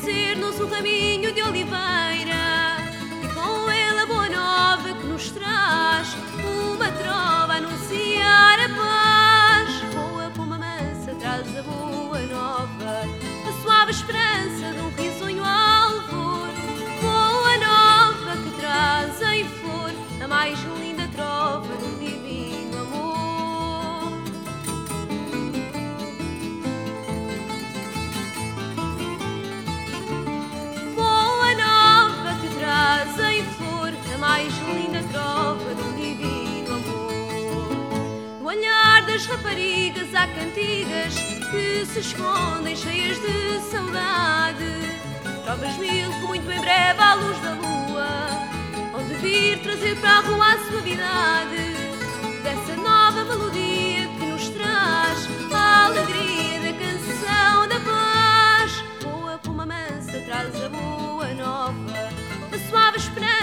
trazer-nos um caminho de oliveira. E com ele a boa nova que nos traz uma trova a anunciar a paz. Boa pomba mansa traz a boa nova, a suave esperança de um risonho das raparigas há cantigas que se escondem cheias de saudade. Trovas mil que muito em breve à luz da lua vão de vir trazer para a rua a suavidade dessa nova melodia que nos traz a alegria da canção da paz. Boa pomba mansa traz a boa nova, a suave esperança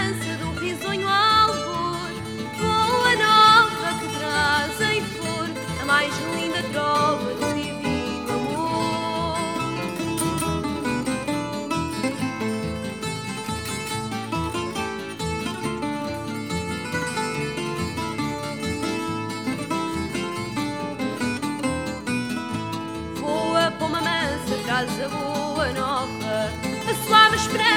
trova do amor. Voa pomba mansa, traz a boa nova, a suave esperança